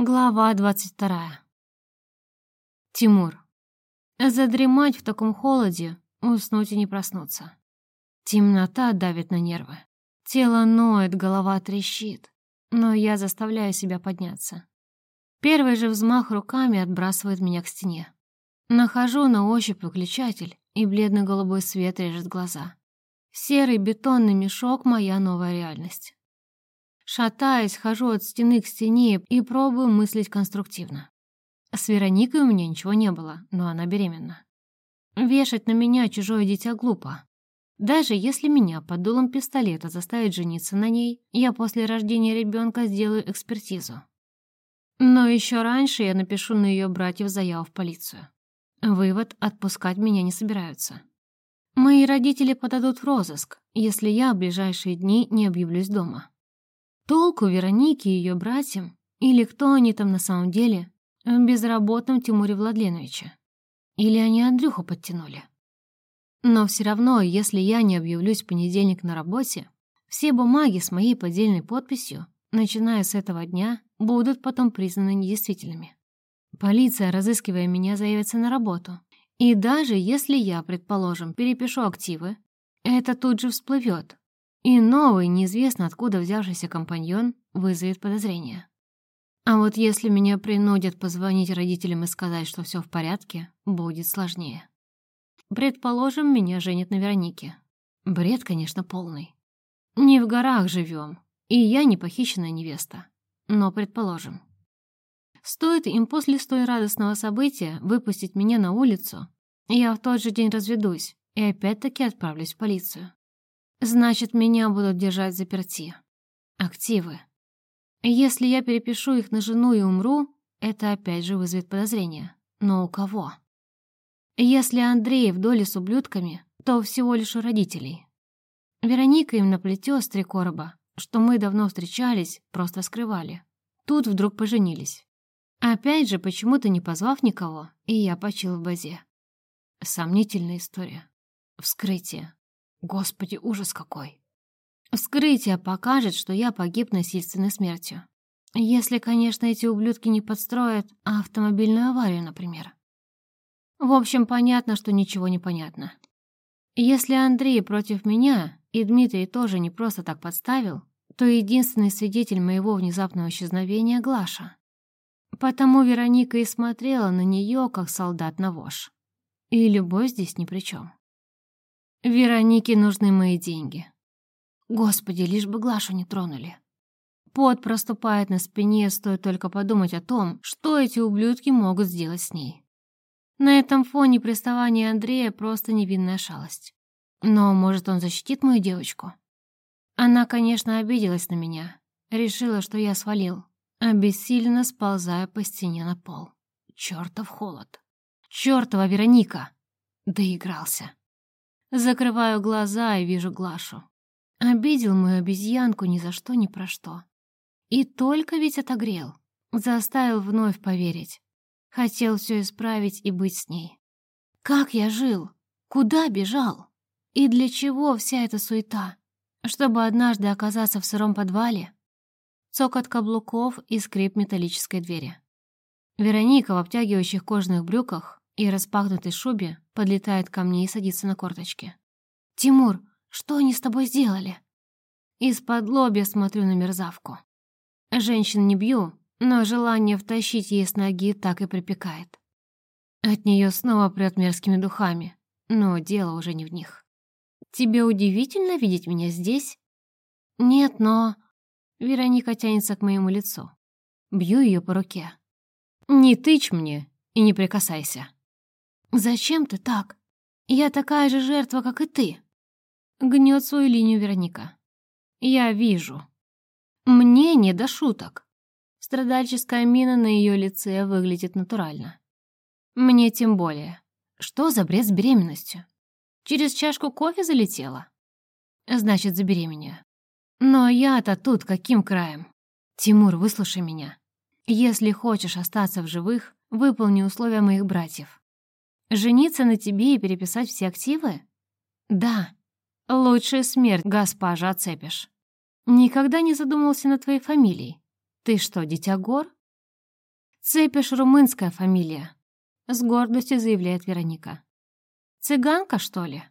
Глава двадцать вторая. Тимур. Задремать в таком холоде, уснуть и не проснуться. Темнота давит на нервы. Тело ноет, голова трещит. Но я заставляю себя подняться. Первый же взмах руками отбрасывает меня к стене. Нахожу на ощупь выключатель, и бледно-голубой свет режет глаза. Серый бетонный мешок — моя новая реальность. Шатаясь, хожу от стены к стене и пробую мыслить конструктивно. С Вероникой у меня ничего не было, но она беременна. Вешать на меня чужое дитя глупо. Даже если меня под дулом пистолета заставят жениться на ней, я после рождения ребенка сделаю экспертизу. Но еще раньше я напишу на ее братьев заяву в полицию. Вывод — отпускать меня не собираются. Мои родители подадут в розыск, если я в ближайшие дни не объявлюсь дома. Толку Веронике и ее братьям, или кто они там на самом деле, в безработном Тимуре Владленовиче? Или они Андрюху подтянули? Но все равно, если я не объявлюсь в понедельник на работе, все бумаги с моей поддельной подписью, начиная с этого дня, будут потом признаны недействительными. Полиция, разыскивая меня, заявится на работу. И даже если я, предположим, перепишу активы, это тут же всплывет, и новый, неизвестно откуда взявшийся компаньон вызовет подозрения. А вот если меня принудят позвонить родителям и сказать, что все в порядке, будет сложнее. Предположим, меня женят на Веронике. Бред, конечно, полный. Не в горах живем, и я не похищенная невеста. Но предположим. Стоит им после столь радостного события выпустить меня на улицу, я в тот же день разведусь и опять-таки отправлюсь в полицию. Значит, меня будут держать заперти. Активы. Если я перепишу их на жену и умру, это опять же вызовет подозрения. Но у кого? Если Андрей в доле с ублюдками, то всего лишь у родителей. Вероника им наплетет с три короба, что мы давно встречались, просто скрывали. Тут вдруг поженились. Опять же, почему-то не позвав никого, и я почил в базе. Сомнительная история. Вскрытие. Господи, ужас какой. Вскрытие покажет, что я погиб насильственной смертью. Если, конечно, эти ублюдки не подстроят автомобильную аварию, например. В общем, понятно, что ничего не понятно. Если Андрей против меня, и Дмитрий тоже не просто так подставил, то единственный свидетель моего внезапного исчезновения — Глаша. Потому Вероника и смотрела на нее, как солдат на вож. И любовь здесь ни при чем. Веронике нужны мои деньги. Господи, лишь бы Глашу не тронули. Пот проступает на спине, стоит только подумать о том, что эти ублюдки могут сделать с ней. На этом фоне приставание Андрея просто невинная шалость. Но, может, он защитит мою девочку? Она, конечно, обиделась на меня. Решила, что я свалил, обессиленно сползая по стене на пол. Чёртов холод. Чёртова Вероника! Доигрался. Закрываю глаза и вижу Глашу. Обидел мою обезьянку ни за что, ни про что. И только ведь отогрел. Заставил вновь поверить. Хотел все исправить и быть с ней. Как я жил? Куда бежал? И для чего вся эта суета? Чтобы однажды оказаться в сыром подвале? Цокот каблуков и скрип металлической двери. Вероника в обтягивающих кожаных брюках и распахнутой шубе подлетает ко мне и садится на корточки. «Тимур, что они с тобой сделали?» Из-под лобья смотрю на мерзавку. Женщин не бью, но желание втащить ей с ноги так и припекает. От нее снова прет мерзкими духами, но дело уже не в них. «Тебе удивительно видеть меня здесь?» «Нет, но...» Вероника тянется к моему лицу. Бью ее по руке. «Не тычь мне и не прикасайся». «Зачем ты так? Я такая же жертва, как и ты!» Гнет свою линию Вероника. «Я вижу. Мне не до шуток». Страдальческая мина на ее лице выглядит натурально. «Мне тем более. Что за бред с беременностью? Через чашку кофе залетела?» «Значит, забеременею. Но я-то тут каким краем? Тимур, выслушай меня. Если хочешь остаться в живых, выполни условия моих братьев. Жениться на тебе и переписать все активы? Да. Лучшая смерть, госпожа Цепиш. Никогда не задумывался над твоей фамилией. Ты что, дитя гор? «Цепиш румынская фамилия», — с гордостью заявляет Вероника. «Цыганка, что ли?»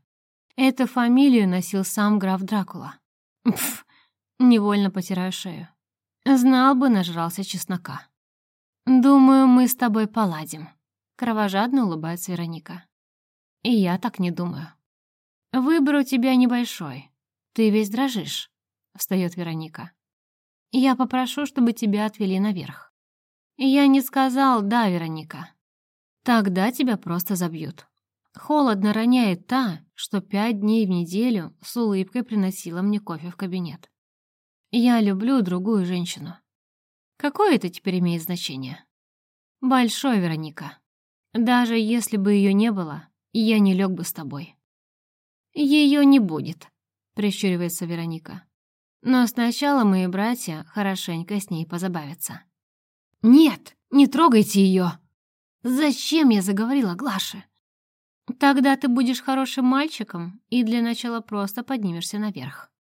Эту фамилию носил сам граф Дракула. Пф, невольно потираю шею. Знал бы, нажрался чеснока. «Думаю, мы с тобой поладим», — кровожадно улыбается Вероника. «И я так не думаю». «Выбор у тебя небольшой. Ты весь дрожишь», — встает Вероника. «Я попрошу, чтобы тебя отвели наверх». «Я не сказал «да», Вероника». «Тогда тебя просто забьют». Холодно роняет та, что пять дней в неделю с улыбкой приносила мне кофе в кабинет. Я люблю другую женщину. Какое это теперь имеет значение? Большое, Вероника. Даже если бы ее не было, я не лег бы с тобой. Ее не будет, прищуривается Вероника. Но сначала мои братья хорошенько с ней позабавятся. Нет, не трогайте ее. Зачем я заговорила Глаше? Тогда ты будешь хорошим мальчиком и для начала просто поднимешься наверх.